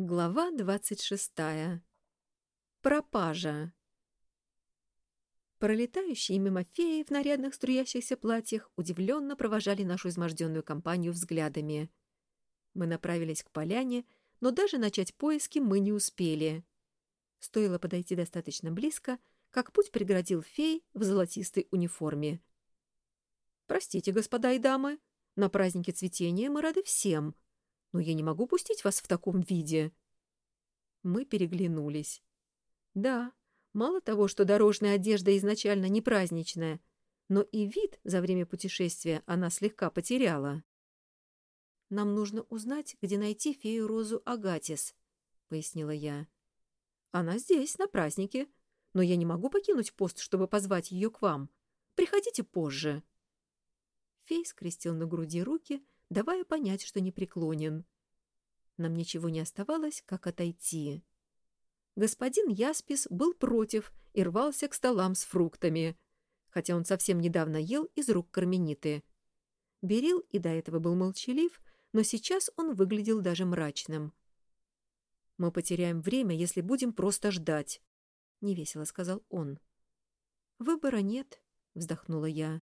Глава двадцать шестая. Пропажа. Пролетающие мимо феи в нарядных струящихся платьях удивленно провожали нашу изможденную компанию взглядами. Мы направились к поляне, но даже начать поиски мы не успели. Стоило подойти достаточно близко, как путь преградил фей в золотистой униформе. «Простите, господа и дамы, на празднике цветения мы рады всем», но я не могу пустить вас в таком виде. Мы переглянулись. Да, мало того, что дорожная одежда изначально не праздничная, но и вид за время путешествия она слегка потеряла. «Нам нужно узнать, где найти фею Розу Агатис», — пояснила я. «Она здесь, на празднике, но я не могу покинуть пост, чтобы позвать ее к вам. Приходите позже». Фей скрестил на груди руки — давая понять, что не преклонен. Нам ничего не оставалось, как отойти. Господин Яспис был против и рвался к столам с фруктами, хотя он совсем недавно ел из рук кармениты. Берил и до этого был молчалив, но сейчас он выглядел даже мрачным. «Мы потеряем время, если будем просто ждать», — невесело сказал он. «Выбора нет», — вздохнула я.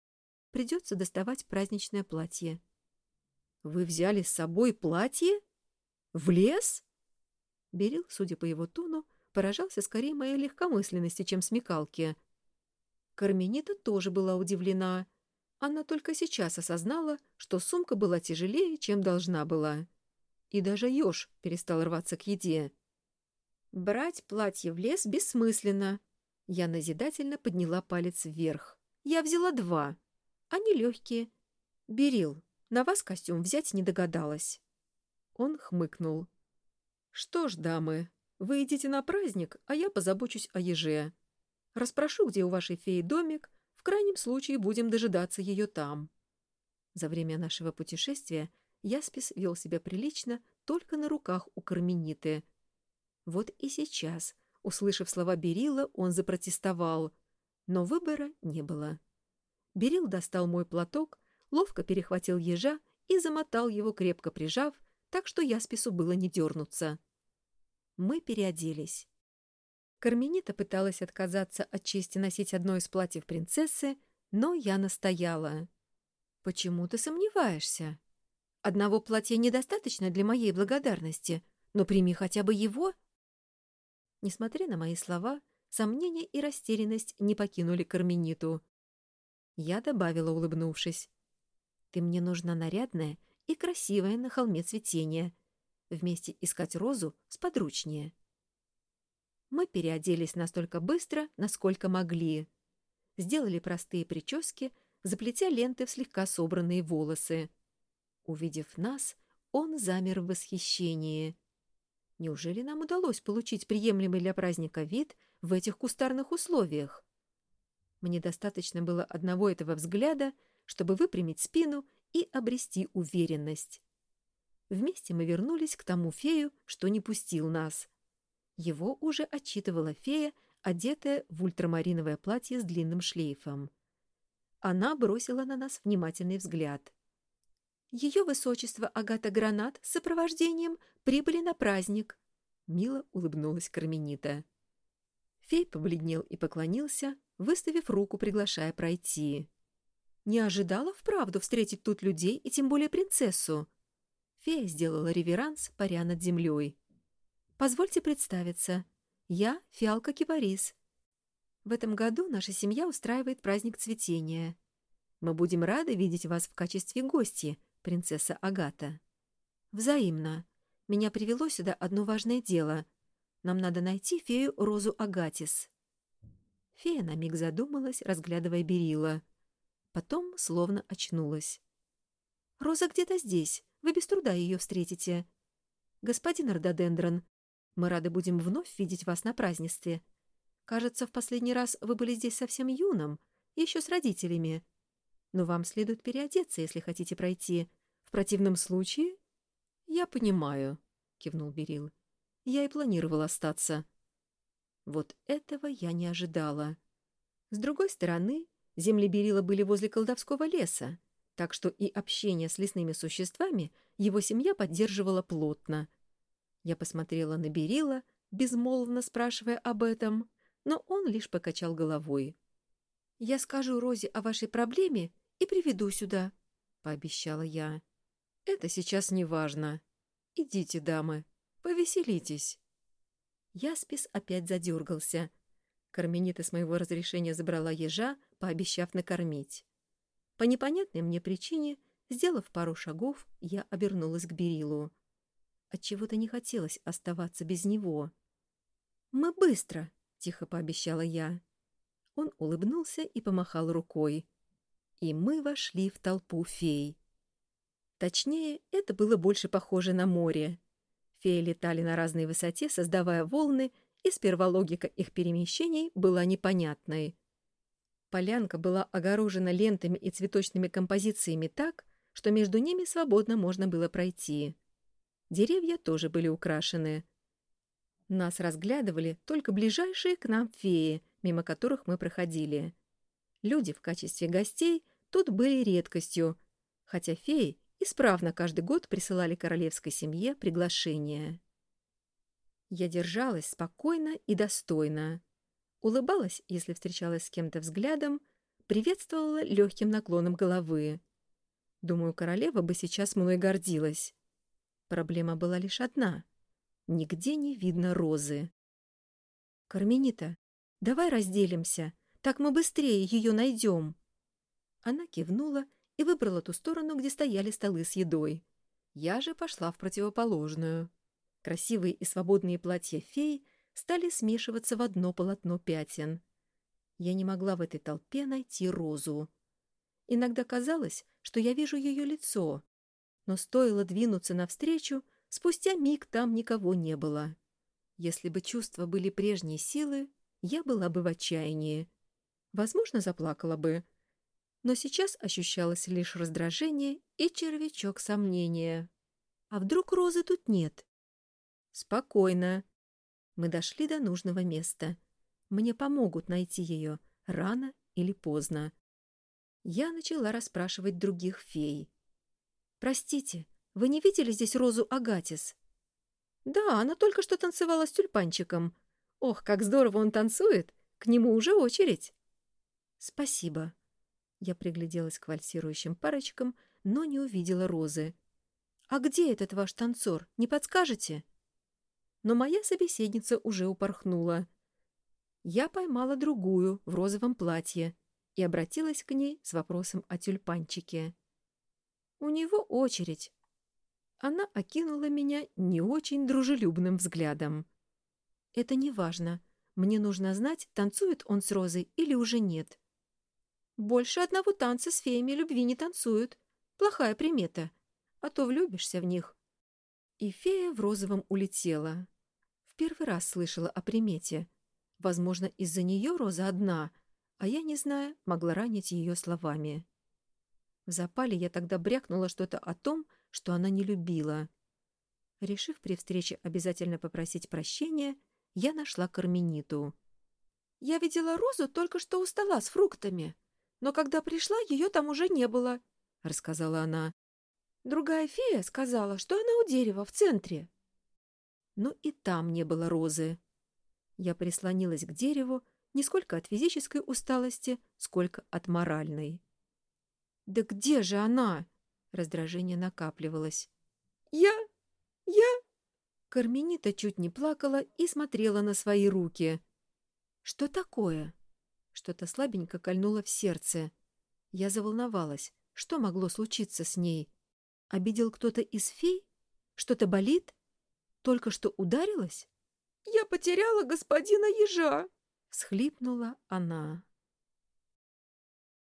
«Придется доставать праздничное платье». «Вы взяли с собой платье? В лес?» Берил, судя по его тону, поражался скорее моей легкомысленности, чем смекалке. Карменита тоже была удивлена. Она только сейчас осознала, что сумка была тяжелее, чем должна была. И даже еж перестал рваться к еде. «Брать платье в лес бессмысленно». Я назидательно подняла палец вверх. «Я взяла два. Они легкие. Берил, на вас костюм взять не догадалась». Он хмыкнул. «Что ж, дамы, вы идите на праздник, а я позабочусь о еже. Распрошу, где у вашей феи домик, в крайнем случае будем дожидаться ее там». За время нашего путешествия Яспис вел себя прилично только на руках у Кармениты. Вот и сейчас, услышав слова Берила, он запротестовал, но выбора не было. Берил достал мой платок, ловко перехватил ежа и замотал его, крепко прижав, так что Яспису было не дернуться. Мы переоделись. Карменита пыталась отказаться от чести носить одно из платьев принцессы, но я настояла. «Почему ты сомневаешься? Одного платья недостаточно для моей благодарности, но прими хотя бы его». Несмотря на мои слова, сомнения и растерянность не покинули Кармениту. Я добавила, улыбнувшись. Ты мне нужна нарядная и красивая на холме цветения. Вместе искать розу сподручнее. Мы переоделись настолько быстро, насколько могли. Сделали простые прически, заплетя ленты в слегка собранные волосы. Увидев нас, он замер в восхищении. Неужели нам удалось получить приемлемый для праздника вид в этих кустарных условиях? Мне достаточно было одного этого взгляда — чтобы выпрямить спину и обрести уверенность. Вместе мы вернулись к тому фею, что не пустил нас. Его уже отчитывала фея, одетая в ультрамариновое платье с длинным шлейфом. Она бросила на нас внимательный взгляд. Ее высочество Агата Гранат с сопровождением прибыли на праздник. Мило улыбнулась Карменита. Фей побледнел и поклонился, выставив руку, приглашая пройти. Не ожидала вправду встретить тут людей и тем более принцессу. Фея сделала реверанс, паря над землей. «Позвольте представиться. Я Фиалка Кипарис. В этом году наша семья устраивает праздник цветения. Мы будем рады видеть вас в качестве гости, принцесса Агата. Взаимно. Меня привело сюда одно важное дело. Нам надо найти фею Розу Агатис». Фея на миг задумалась, разглядывая Берила — Потом словно очнулась. «Роза где-то здесь. Вы без труда ее встретите. Господин Рододендрон, мы рады будем вновь видеть вас на празднестве. Кажется, в последний раз вы были здесь совсем юным, еще с родителями. Но вам следует переодеться, если хотите пройти. В противном случае...» «Я понимаю», — кивнул Берил. «Я и планировал остаться». Вот этого я не ожидала. С другой стороны, Земли Берила были возле колдовского леса, так что и общение с лесными существами его семья поддерживала плотно. Я посмотрела на Берила, безмолвно спрашивая об этом, но он лишь покачал головой. «Я скажу Розе о вашей проблеме и приведу сюда», — пообещала я. «Это сейчас не важно. Идите, дамы, повеселитесь». Яспис опять задергался. Карменита с моего разрешения забрала ежа, пообещав накормить. По непонятной мне причине, сделав пару шагов, я обернулась к Берилу. Отчего-то не хотелось оставаться без него. «Мы быстро!» — тихо пообещала я. Он улыбнулся и помахал рукой. И мы вошли в толпу фей. Точнее, это было больше похоже на море. Феи летали на разной высоте, создавая волны, и сперва логика их перемещений была непонятной. Полянка была огорожена лентами и цветочными композициями так, что между ними свободно можно было пройти. Деревья тоже были украшены. Нас разглядывали только ближайшие к нам феи, мимо которых мы проходили. Люди в качестве гостей тут были редкостью, хотя феи исправно каждый год присылали королевской семье приглашения. Я держалась спокойно и достойно. Улыбалась, если встречалась с кем-то взглядом, приветствовала легким наклоном головы. Думаю, королева бы сейчас мной гордилась. Проблема была лишь одна. Нигде не видно розы. «Карменита, давай разделимся, так мы быстрее ее найдем». Она кивнула и выбрала ту сторону, где стояли столы с едой. Я же пошла в противоположную. Красивые и свободные платья фей стали смешиваться в одно полотно пятен. Я не могла в этой толпе найти розу. Иногда казалось, что я вижу ее лицо, но стоило двинуться навстречу, спустя миг там никого не было. Если бы чувства были прежней силы, я была бы в отчаянии. Возможно, заплакала бы. Но сейчас ощущалось лишь раздражение и червячок сомнения. А вдруг розы тут нет? Спокойно. Мы дошли до нужного места. Мне помогут найти ее, рано или поздно. Я начала расспрашивать других фей. «Простите, вы не видели здесь Розу Агатис?» «Да, она только что танцевала с тюльпанчиком. Ох, как здорово он танцует! К нему уже очередь!» «Спасибо». Я пригляделась к вальсирующим парочкам, но не увидела Розы. «А где этот ваш танцор? Не подскажете?» Но моя собеседница уже упорхнула. Я поймала другую в розовом платье и обратилась к ней с вопросом о тюльпанчике. У него очередь. Она окинула меня не очень дружелюбным взглядом. Это не важно. Мне нужно знать, танцует он с Розой или уже нет. Больше одного танца с феями любви не танцуют. Плохая примета. А то влюбишься в них. И фея в розовом улетела. В первый раз слышала о примете. Возможно, из-за нее Роза одна, а я, не зная, могла ранить ее словами. В запале я тогда брякнула что-то о том, что она не любила. Решив при встрече обязательно попросить прощения, я нашла Кармениту. «Я видела Розу только что у стола с фруктами, но когда пришла, ее там уже не было», — рассказала она. «Другая фея сказала, что она у дерева в центре». Но и там не было Розы. Я прислонилась к дереву не сколько от физической усталости, сколько от моральной. «Да где же она?» Раздражение накапливалось. «Я... я...» Карменита чуть не плакала и смотрела на свои руки. «Что такое?» Что-то слабенько кольнуло в сердце. Я заволновалась. Что могло случиться с ней? Обидел кто-то из фей? Что-то болит? Только что ударилась? «Я потеряла господина ежа!» — всхлипнула она.